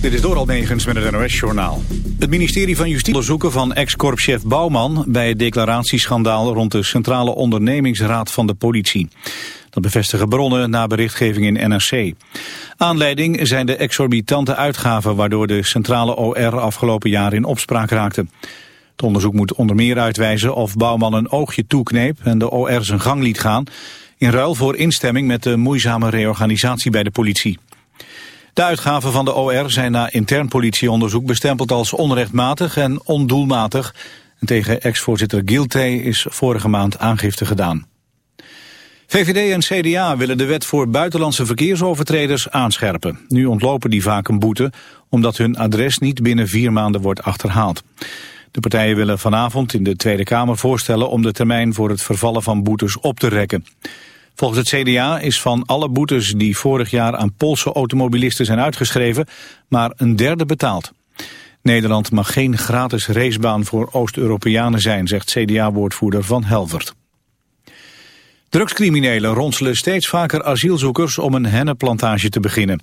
Dit is Doral Negens met het NOS-journaal. Het ministerie van Justitie onderzoeken van ex-korpschef Bouwman... bij het declaratieschandaal rond de Centrale Ondernemingsraad van de politie. Dat bevestigen bronnen na berichtgeving in NRC. Aanleiding zijn de exorbitante uitgaven... waardoor de Centrale OR afgelopen jaar in opspraak raakte. Het onderzoek moet onder meer uitwijzen of Bouwman een oogje toekneep... en de OR zijn gang liet gaan... in ruil voor instemming met de moeizame reorganisatie bij de politie. De uitgaven van de OR zijn na intern politieonderzoek bestempeld als onrechtmatig en ondoelmatig. En tegen ex-voorzitter Gilte is vorige maand aangifte gedaan. VVD en CDA willen de wet voor buitenlandse verkeersovertreders aanscherpen. Nu ontlopen die vaak een boete, omdat hun adres niet binnen vier maanden wordt achterhaald. De partijen willen vanavond in de Tweede Kamer voorstellen om de termijn voor het vervallen van boetes op te rekken. Volgens het CDA is van alle boetes die vorig jaar aan Poolse automobilisten zijn uitgeschreven, maar een derde betaald. Nederland mag geen gratis racebaan voor Oost-Europeanen zijn, zegt CDA-woordvoerder Van Helvert. Drugscriminelen ronselen steeds vaker asielzoekers om een hennenplantage te beginnen.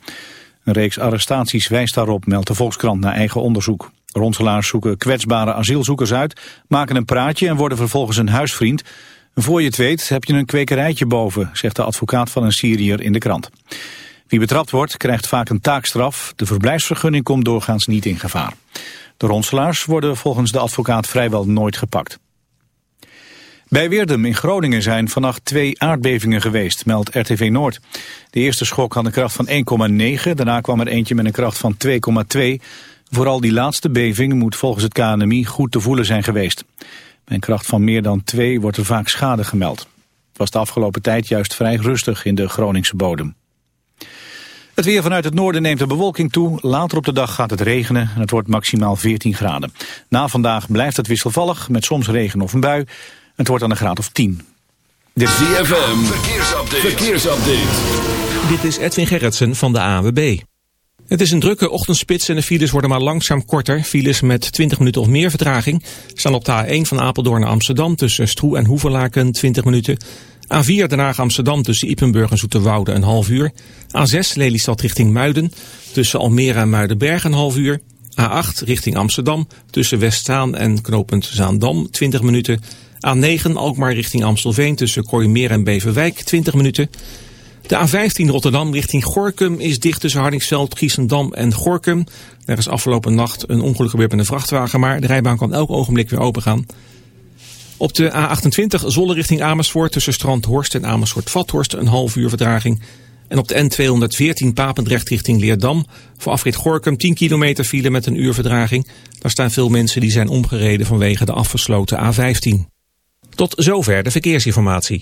Een reeks arrestaties wijst daarop, meldt de Volkskrant na eigen onderzoek. Ronselaars zoeken kwetsbare asielzoekers uit, maken een praatje en worden vervolgens een huisvriend. Voor je het weet heb je een kwekerijtje boven, zegt de advocaat van een Syriër in de krant. Wie betrapt wordt, krijgt vaak een taakstraf. De verblijfsvergunning komt doorgaans niet in gevaar. De ronselaars worden volgens de advocaat vrijwel nooit gepakt. Bij Weerdum in Groningen zijn vannacht twee aardbevingen geweest, meldt RTV Noord. De eerste schok had een kracht van 1,9, daarna kwam er eentje met een kracht van 2,2. Vooral die laatste beving moet volgens het KNMI goed te voelen zijn geweest. Bij een kracht van meer dan 2 wordt er vaak schade gemeld. Het was de afgelopen tijd juist vrij rustig in de Groningse bodem. Het weer vanuit het noorden neemt de bewolking toe. Later op de dag gaat het regenen en het wordt maximaal 14 graden. Na vandaag blijft het wisselvallig met soms regen of een bui. Het wordt dan een graad of 10. Dit is ZFM, verkeersupdate. verkeersupdate. Dit is Edwin Gerritsen van de AWB. Het is een drukke ochtendspits en de files worden maar langzaam korter. Files met 20 minuten of meer vertraging staan op de A1 van Apeldoorn naar Amsterdam tussen Stroe en Hoeverlaken 20 minuten. A4 Den Haag Amsterdam tussen Ipenburg en Zoeterwoude een half uur. A6 Lelystad richting Muiden tussen Almere en Muidenberg een half uur. A8 richting Amsterdam tussen Westzaan en knooppunt Zaandam 20 minuten. A9 Alkmaar richting Amstelveen tussen Kooimeer en Beverwijk 20 minuten. De A15 Rotterdam richting Gorkum is dicht tussen Hardingsveld, Giesendam en Gorkum. Er is afgelopen nacht een ongeluk gebeurd met een vrachtwagen, maar de rijbaan kan elk ogenblik weer opengaan. Op de A28 Zolle richting Amersfoort tussen Strandhorst en Amersfoort-Vathorst een half uur verdraging. En op de N214 Papendrecht richting Leerdam voor afrit Gorkum 10 kilometer file met een uur verdraging. Daar staan veel mensen die zijn omgereden vanwege de afgesloten A15. Tot zover de verkeersinformatie.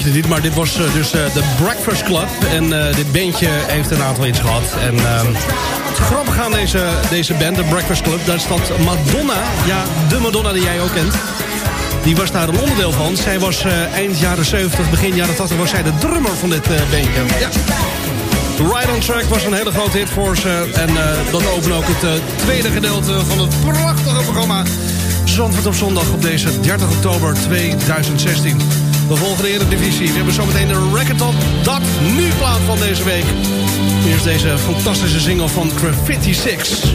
Niet, maar dit was uh, dus de Breakfast Club. En dit bandje heeft een aantal hits gehad. En ehm, het grappige aan deze, deze band, de Breakfast Club... daar staat Madonna, ja, de Madonna die jij ook kent... Die was daar een onderdeel van. Zij was eind jaren 70, begin jaren 80 was zij de drummer van dit bandje. Ja. Ride on Track was een hele grote hit voor ze. En dat opent ook het tweede gedeelte van het prachtige programma... Zandvoort op zondag op deze 30 oktober 2016. De Eredivisie. We hebben zometeen de record op dat nu plaat van deze week. Eerst deze fantastische single van Graffiti 6.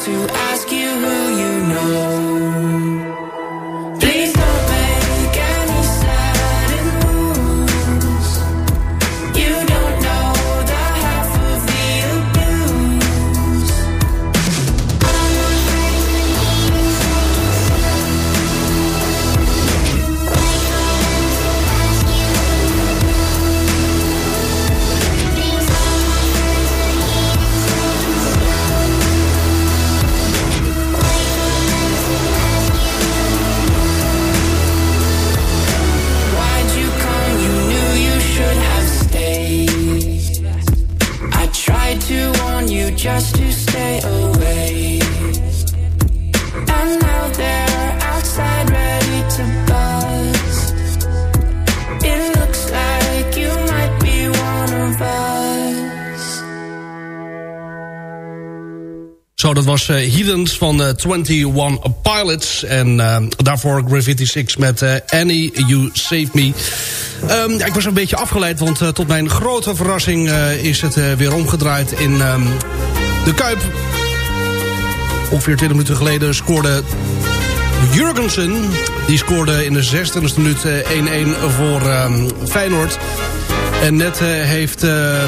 to Zo, dat was Heathens van eh 21 Pilots. En eh, daarvoor Gravity 6 met Annie, You Save Me. Ehm, ik was een beetje afgeleid, want tot mijn grote verrassing is het weer omgedraaid in ehm, de Kuip. Ongeveer 20 minuten geleden scoorde Jurgensen. Die scoorde in de 26e minuut eh, 1-1 voor ehm, Feyenoord. En net eh, heeft, eh,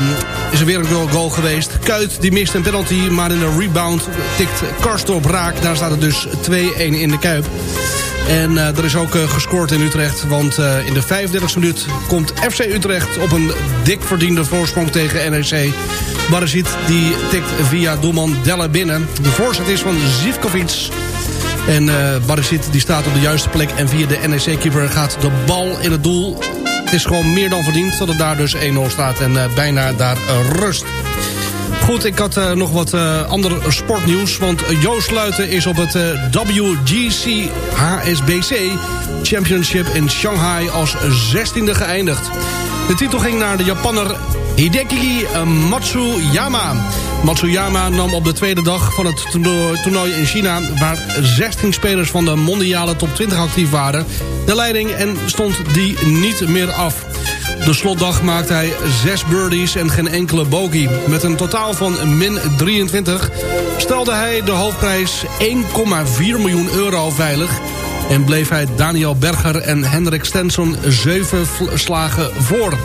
is er weer een goal, geweest. Kuit die mist een penalty, maar in de rebound tikt Karstorp raak. Daar staat het dus 2-1 in de Kuip. En eh, er is ook gescoord in Utrecht. Want in de 35e minuut komt FC Utrecht op een dik verdiende voorsprong tegen NEC. Barazit die tikt via doelman Delle binnen. De voorzet is van Zivkovic. En eh Barazit die staat op de juiste plek. En via de NEC-keeper gaat de bal in het doel. Is gewoon meer dan verdiend. Dat het daar dus 1-0 staat. En eh, bijna daar eh, rust. Goed, ik had eh, nog wat ander sportnieuws. Want Joost Luiten is op het WGC HSBC Championship in Shanghai als 16e geëindigd. De titel ging naar de Japanner Hideki Matsuyama. Matsuyama nam op de tweede dag van het toernooi- in China... waar 16 spelers van de mondiale top 20 actief waren... de leiding en stond die niet meer af. De slotdag maakte hij 6 birdies en geen enkele bogey. Met een totaal van min 23 stelde hij de hoofdprijs 1,4 miljoen euro veilig... en bleef hij Daniel Berger en Hendrik Stenson 7 vl- slagen voor...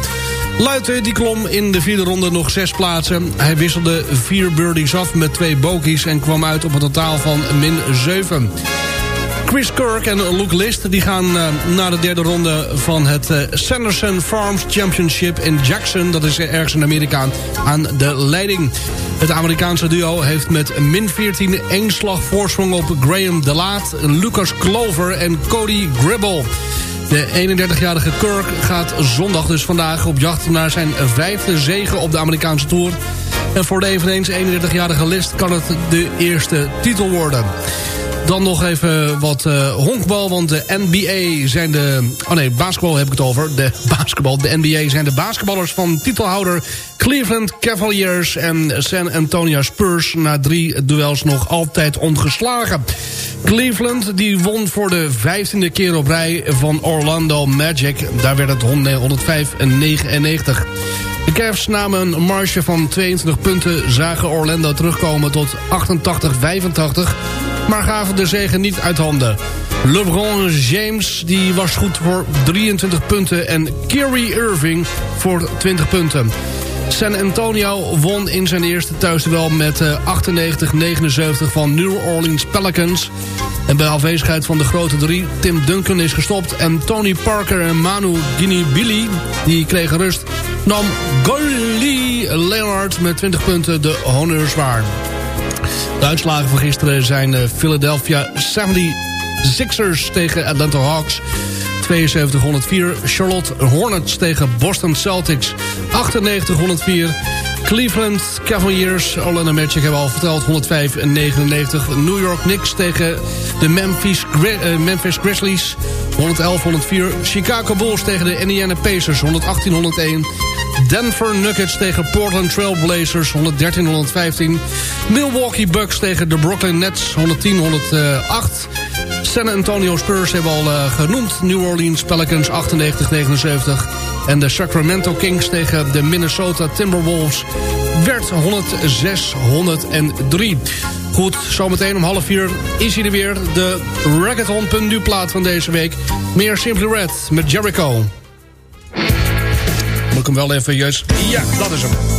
Luiten die klom in de vierde ronde nog zes plaatsen. Hij wisselde vier birdies af met twee bogies... en kwam uit op een totaal van min 7. Chris Kirk en Luke List die gaan eh, naar de derde ronde van het eh, Sanderson Farms Championship in Jackson. Dat is ergens in Amerika aan de leiding. Het Amerikaanse duo heeft met min 14 één slag voorsprong op Graham De Laat, Lucas Clover en Cody Gribble. De 31-jarige Kirk gaat zondag dus vandaag op jacht naar zijn vijfde zege op de Amerikaanse Tour. En voor de eveneens 31-jarige List kan het de eerste titel worden. Dan nog even wat eh, honkbal, want de NBA zijn de... Oh nee, basketbal heb ik het over. De basketbal, de NBA zijn de basketballers van titelhouder Cleveland Cavaliers en San Antonio Spurs... na drie duels nog altijd ongeslagen. Cleveland die won voor de vijftiende keer op rij van Orlando Magic. Daar werd het 105-99. De Cavs namen een marge van 22 punten, zagen Orlando terugkomen tot 88-85... maar gaven de zegen niet uit handen. LeBron James die was goed voor 23 punten en Kyrie Irving voor 20 punten. San Antonio won in zijn eerste thuisduel met 98-79 eh, van New Orleans Pelicans. En bij afwezigheid van de grote drie, Tim Duncan is gestopt... en Tony Parker en Manu Ginibili, die kregen rust... nam Golly Leonard met 20 punten de honneurs waar. De uitslagen van gisteren zijn eh, Philadelphia 76ers tegen Atlanta Hawks... 72-104. Charlotte Hornets tegen Boston Celtics 98-104. Cleveland Cavaliers, al in een match, ik heb al verteld, 105 en 99. New York Knicks tegen de Memphis, uh, Memphis Grizzlies, 111-104. Chicago Bulls tegen de Indiana Pacers, 118-101. Denver Nuggets tegen Portland Trail Blazers, 113-115. Milwaukee Bucks tegen de Brooklyn Nets, 110-108. San Antonio Spurs hebben al uh, genoemd. New Orleans Pelicans 98-79. En de Sacramento Kings tegen de Minnesota Timberwolves werd 106-103. Goed, zometeen om half vier is hij er weer. De Rackathon plaat van deze week. Meer Simply Red met Jericho. Hem wel even juist... Ja, dat is hem.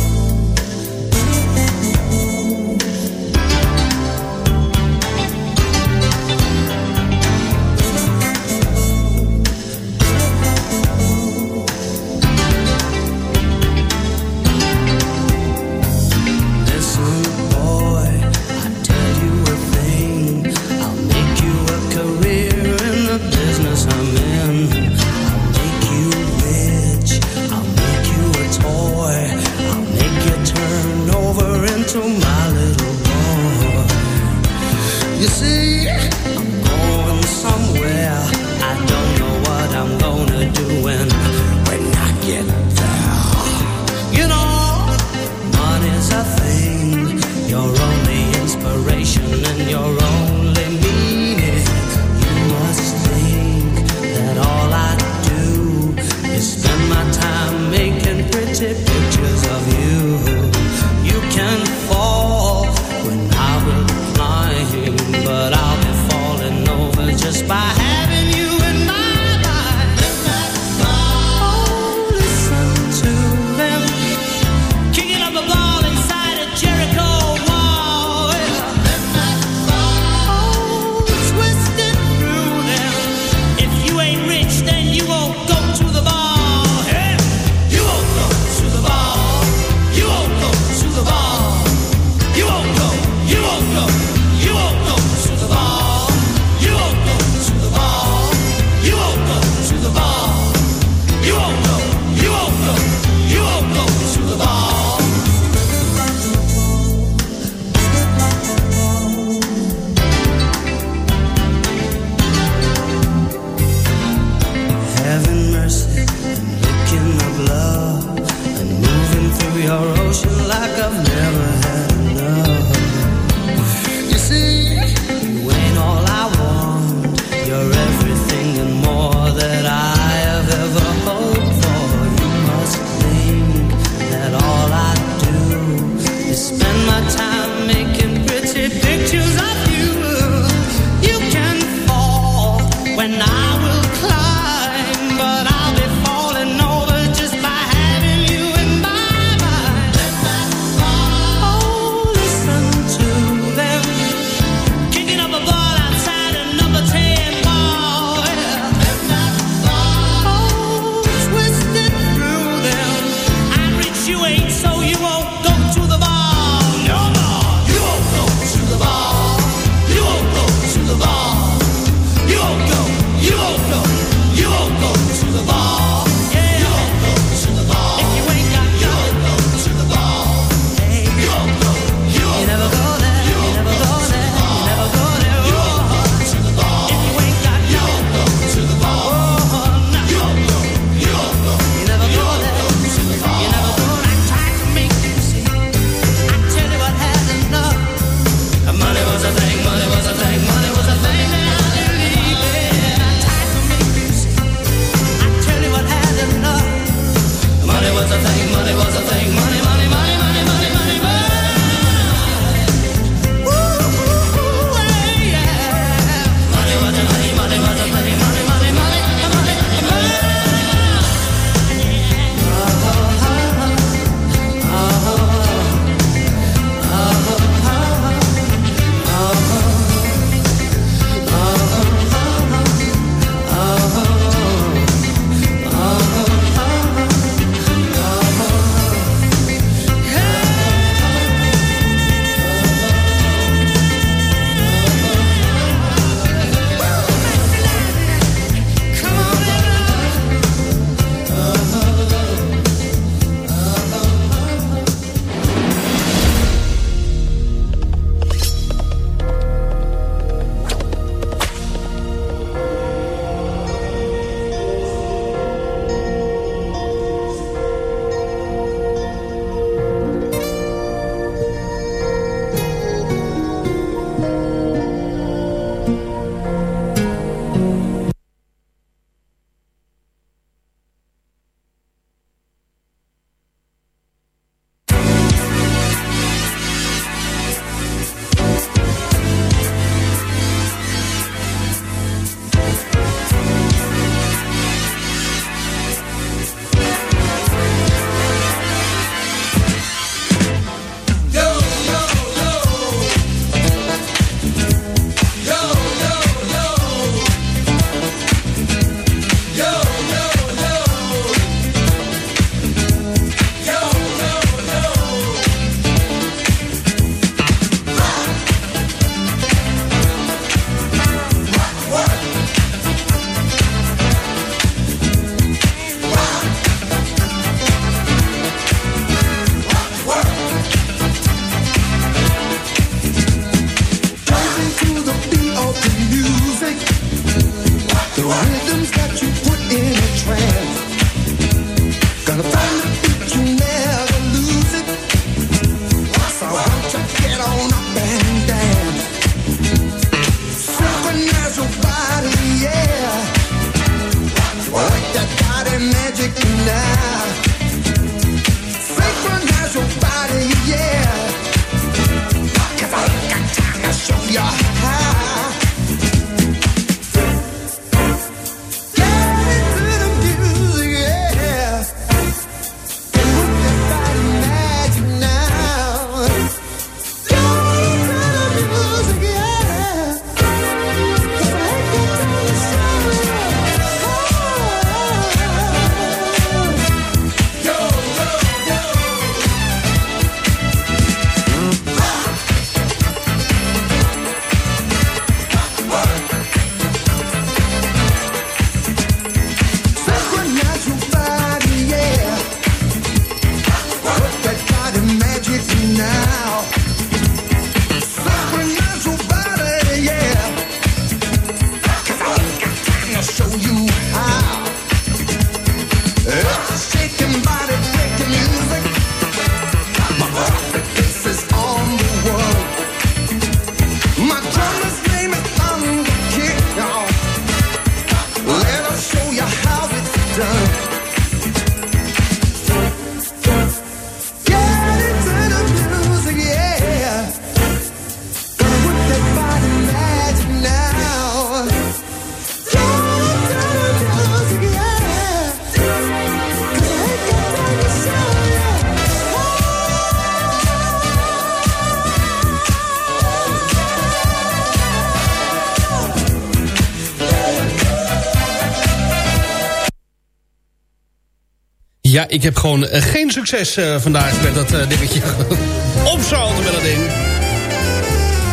Ik heb gewoon uh, geen succes uh, vandaag met dat uh, dingetje. Opzouten met dat ding.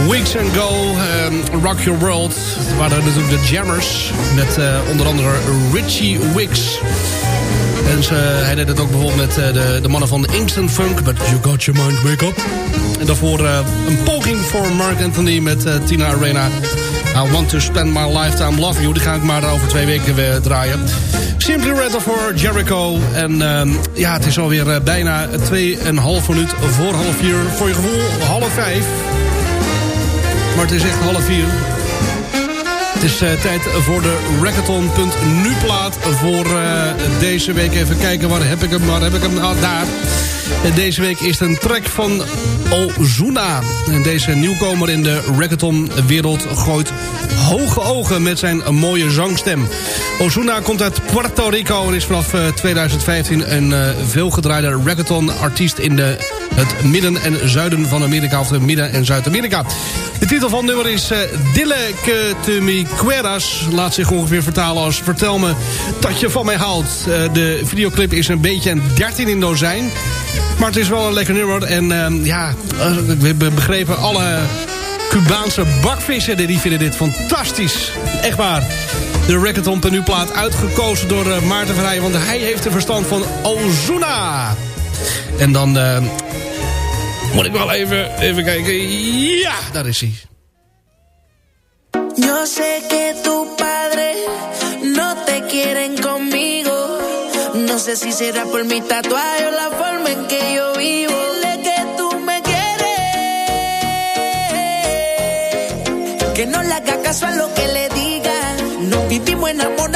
Weeks and Go, um, Rock Your World. Waren natuurlijk de Jammers. Met onder andere Richie Wicks. En ze, hij deed het ook bijvoorbeeld met de, de mannen van Instant Funk. But You Got Your Mind Wake Up. En daarvoor een poging voor Mark Anthony met Tina Arena. I Want To Spend My Lifetime Love You. Die ga ik maar over twee weken weer draaien. Simply Red voor Jericho. En uh, ja, het is alweer uh, bijna 2,5 minuut voor half vier. Voor je gevoel half vijf. Maar het is echt half vier. Het is uh, tijd voor de Rackathon.nu plaat voor uh, deze week. Even kijken, waar heb ik hem? Waar heb ik hem? Ah, daar. Deze week is het een track van Ozuna. Deze nieuwkomer in de reggaeton-wereld gooit hoge ogen met zijn mooie zangstem. Ozuna komt uit Puerto Rico en is vanaf 2015 eh, een uh, veelgedraaide reggaeton-artiest in de, het midden en zuiden van Amerika, of de midden- en Zuid-Amerika. De titel van het nummer is uh, Dille que te mi queras. Laat zich ongeveer vertalen als vertel me dat je van mij houdt. De videoclip is een beetje een 13 in dozijn. Maar het is wel een lekker nummer. En uh, ja, we hebben begrepen alle Cubaanse bakvissen die vinden dit fantastisch. Echt waar. De Racketon nu plaat uitgekozen door uh, Maarten Verheijen. Want hij heeft de verstand van Ozuna. En dan uh, moet ik wel even, even kijken. Ja, daar is hij. Yo No sé si será por mi tatuaje o la forma en que yo vivo. Dile que tú me quieres. Que no le haga caso a lo que le diga. Nos vivimos enamorando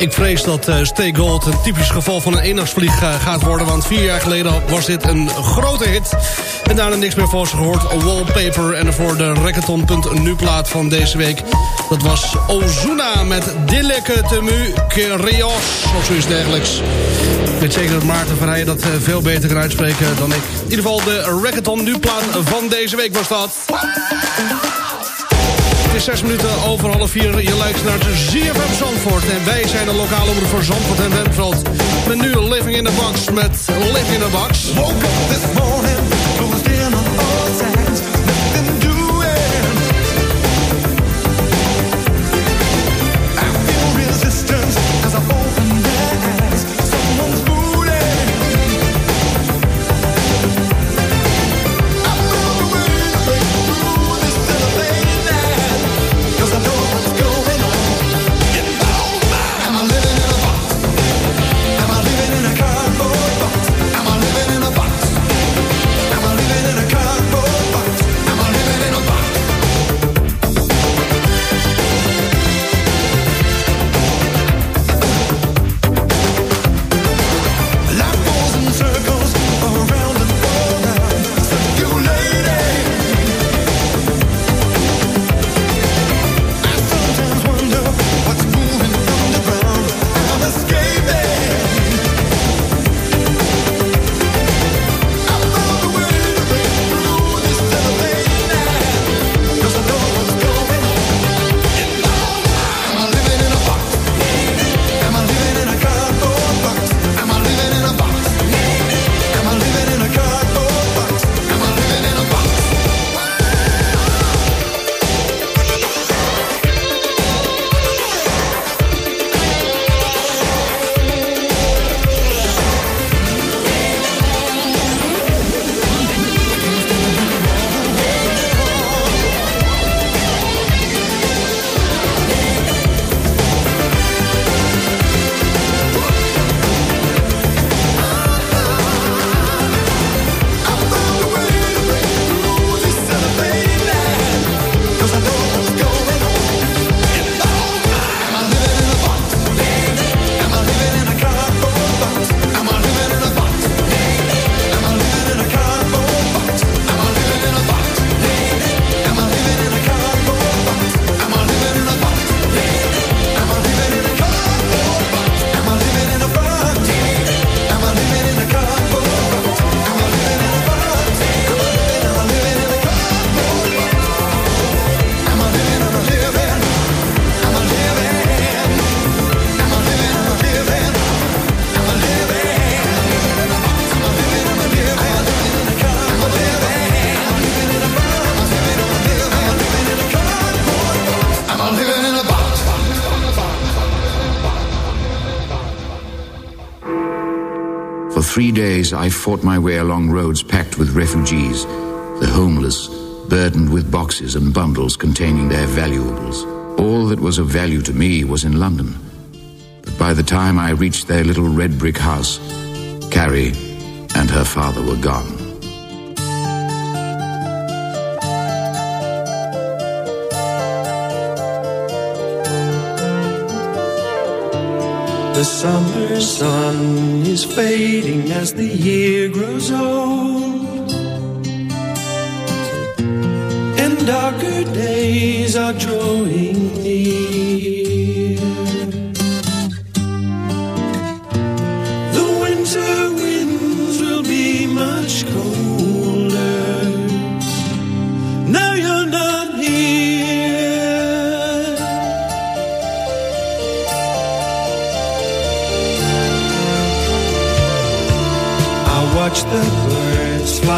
Ik vrees dat uh, Stay Gold een typisch geval van een eendagsvlieg uh, gaat worden... want vier jaar geleden was dit een grote hit. En daarna niks meer van ze gehoord. Wallpaper en voor de reggaeton.nu plaat van deze week. Dat was Ozuna met Dilleke Temu Rios of zoiets dergelijks. Ik weet zeker dat Maarten Verheijen dat uh, veel beter kan uitspreken dan ik. In ieder geval de reggaeton nu plaat van deze week was dat. Het is zes minuten over half vier. Je luistert naar de ZFM Zandvoort. En wij zijn de lokale omroep voor Zandvoort en Wemveld. Met nu Living in the Box met Living in the Box. Woke up this morning, three days, I fought my way along roads packed with refugees, the homeless, burdened with boxes and bundles containing their valuables. All that was of value to me was in London. But by the time I reached their little red brick house, Carrie and her father were gone. The summer sun is fading as the year grows old. And darker days are drawing near.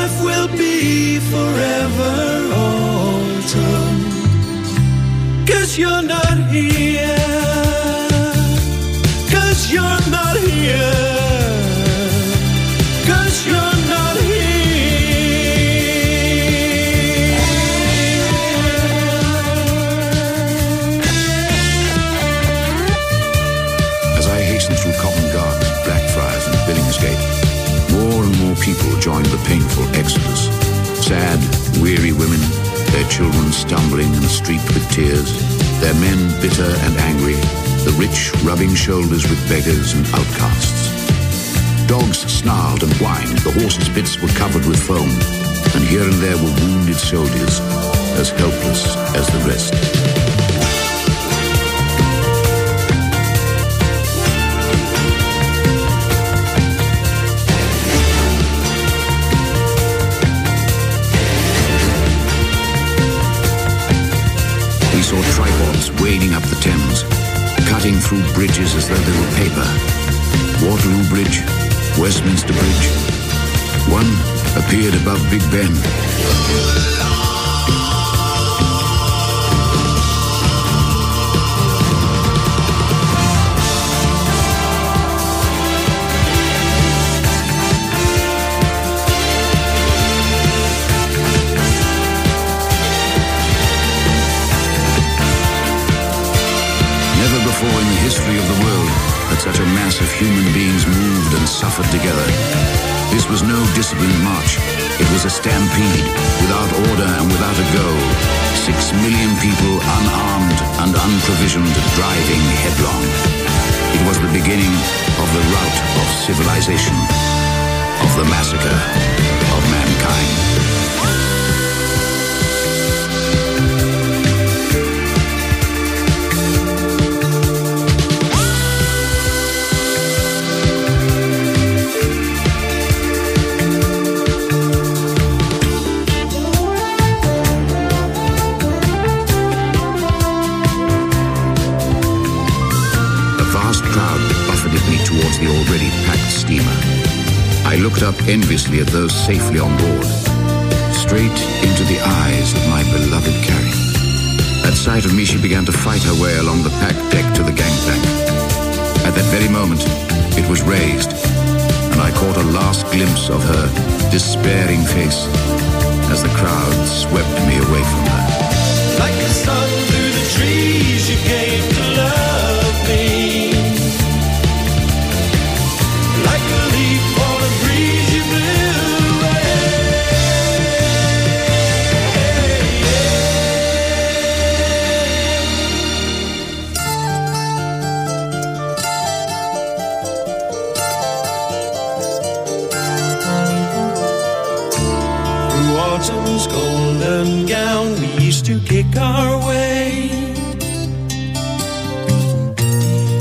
life will be forever autumn Cause you're not here painful exodus. Sad, weary women, their children stumbling and streaked with tears, their men bitter and angry, the rich rubbing shoulders with beggars and outcasts. Dogs snarled and whined, the horses' bits were covered with foam, and here and there were wounded soldiers, as helpless as the rest. Saw tripods wading up the Thames, cutting through bridges as though they were paper. Waterloo Bridge, Westminster Bridge. One appeared above Big Ben. A mass of human beings moved and suffered together. This was no disciplined march. It was a stampede, without order and without a goal. Six million people unarmed and unprovisioned, driving headlong. It was the beginning of the rout of civilization, of the massacre of mankind. Looked up enviously at those safely on board, straight into the eyes of my beloved Carrie. At sight of me, she began to fight her way along the packed deck to the gangplank. At that very moment, it was raised, and I caught a last glimpse of her despairing face as the crowd swept me away from her. Like the sun through the trees, you came to love me. Kick our way.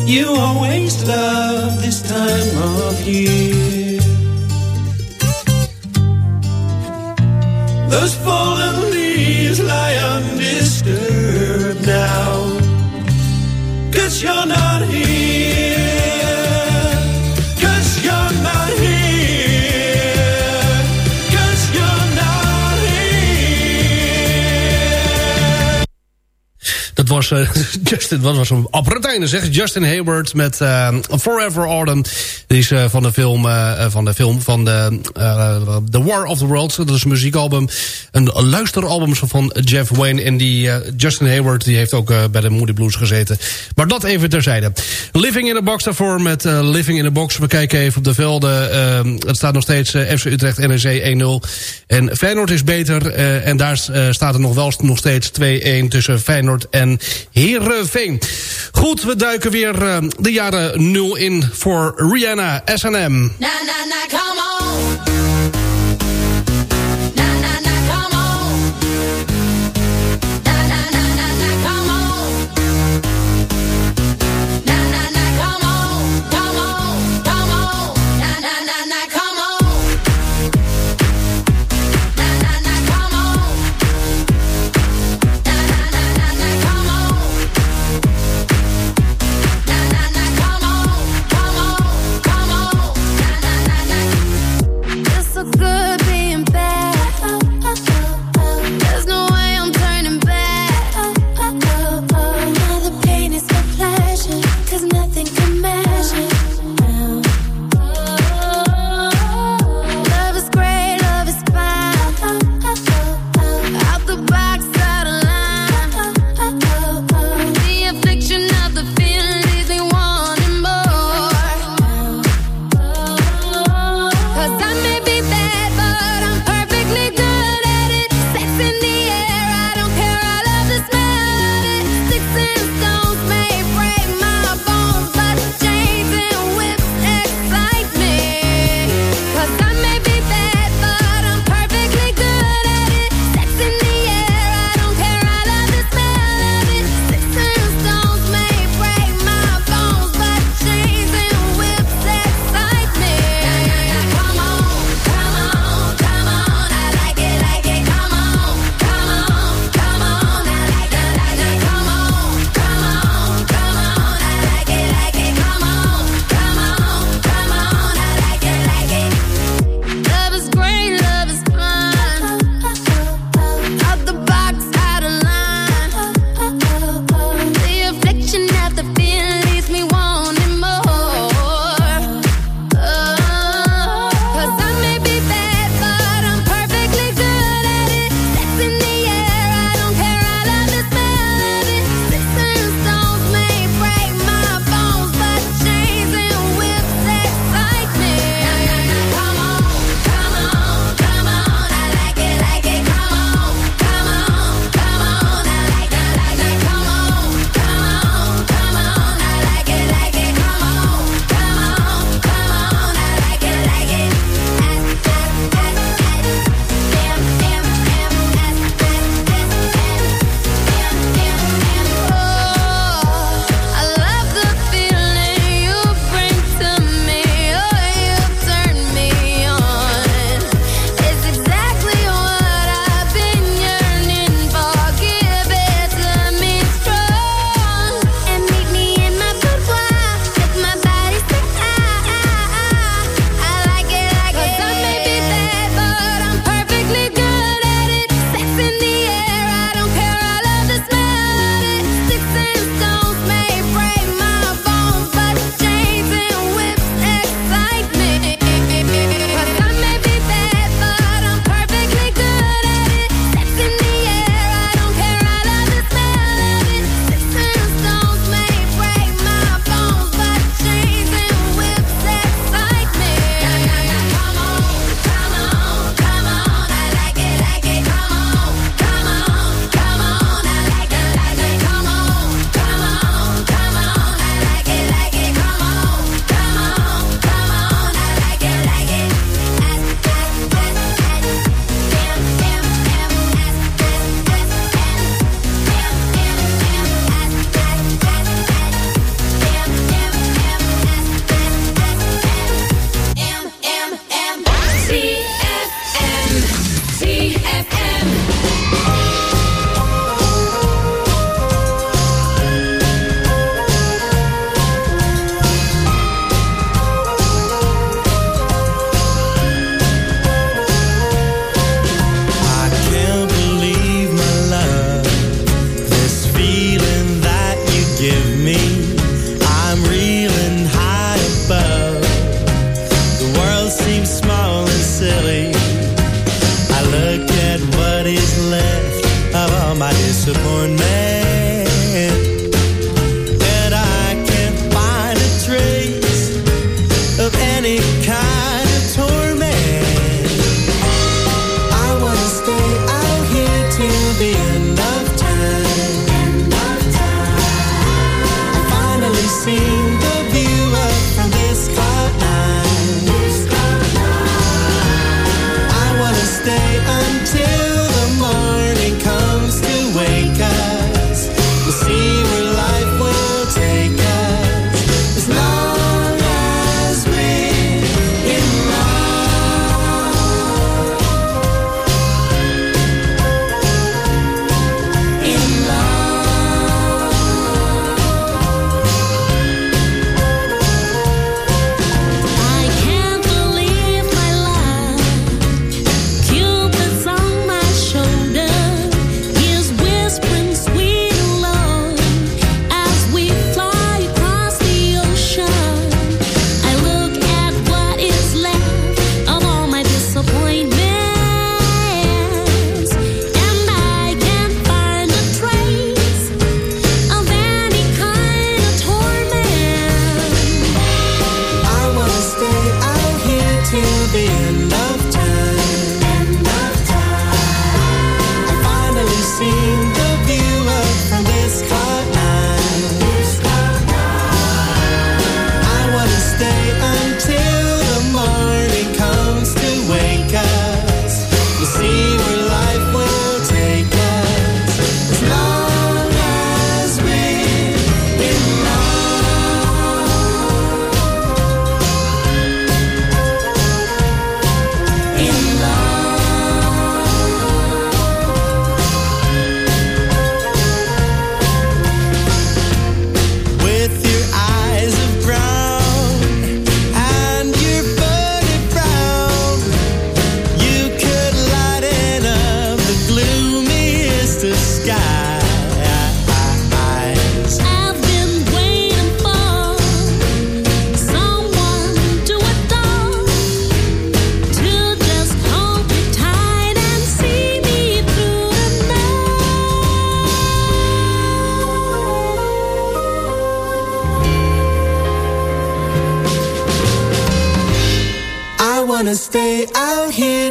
You always love this time of year. Those fallen leaves lie undisturbed now. Cause you're not Dat was eh, Justin, wat was een apparentijne zeg. Justin Hayward met eh, Forever Autumn. Die is eh, van de film van de film van de The War of the Worlds. Dat is een muziekalbum. Een luisteralbum van Jeff Wayne. En die Justin Hayward die heeft ook bij de Moody Blues gezeten. Maar dat even terzijde. Living in a Box daarvoor met Living in a Box. We kijken even op de velden. Het staat nog steeds FC Utrecht NEC 1-0. En Feyenoord is beter. en daar staat er nog wel nog steeds 2-1 tussen Feyenoord en Heerenveen. Goed, we duiken weer eh, de jaren 0 in voor Rihanna, S&M. Na na na, come on.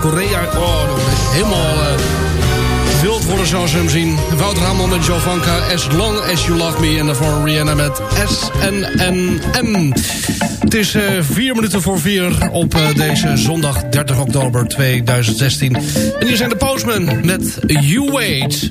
Zuid-Korea... Oh, dat helemaal eh, wild worden zoals ze hem zien. Wouter Hamel met Jovanka, As Long As You Love Me... en daarvoor Rihanna met SNNM. Het is eh, vier minuten voor vier op eh, deze zondag 30 oktober 2016. En hier zijn de Postmen met You Wait.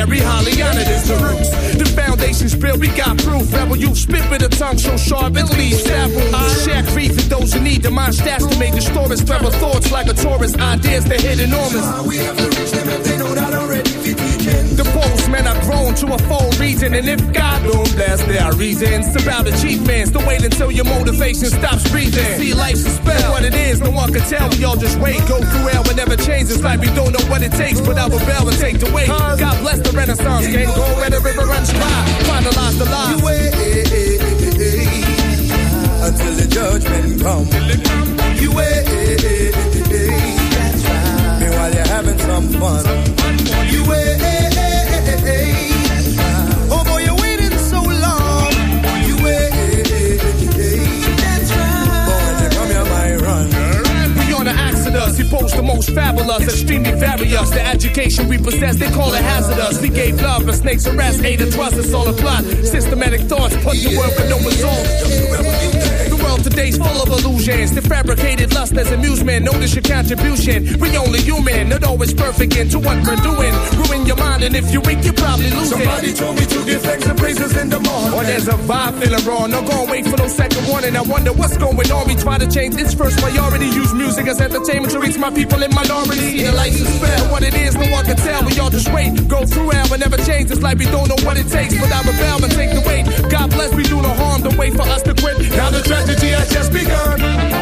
Only logic that we honored is the roots. The foundation's built, we got proof. Rebel you spit with a tongue so sharp it leaves several. I share grief with those who need the mind stats to make the stories. Clever thoughts like a tourist, ideas that hit enormous. We have to reach them if they know that already. The postmen have grown to a full region, and if God don't bless, there are reasons about achievements. Don't wait until your motivation stops breathing. See, life's a spell. What it is, no one can tell. We all just wait, go through hell, and never changes. Like we don't know what it takes, but I will rebel and take the weight. God bless the Renaissance, can't go where the river runs dry. Finalize the lie. You wait until the judgment come. You wait. That's right. Meanwhile you're having some fun. The most fabulous, extremely various. The education we possess, they call it hazardous. We gave love, but snakes arrest, hate and trust, it's all a plot. Systematic thoughts, put the work with no result. Today's full of illusions. The fabricated lust as amusement. Notice your contribution. We only human, not always perfect into what we're doing. Ruin your mind, and if you weak, you probably lose Somebody it. told me to give thanks and praises in the morning. Or there's a vibe feeling wrong. No gon' wait for no second warning. I wonder what's going on. We try to change its first priority. Use music as entertainment to reach my people in minority. The lights is spell. What it is, no one can tell. We all just wait. Go through hell and never change. It's like we don't know what it takes. But I rebel and take the weight. God bless, we do no harm. Don't wait for us to quit. Now the tragedy has just begun.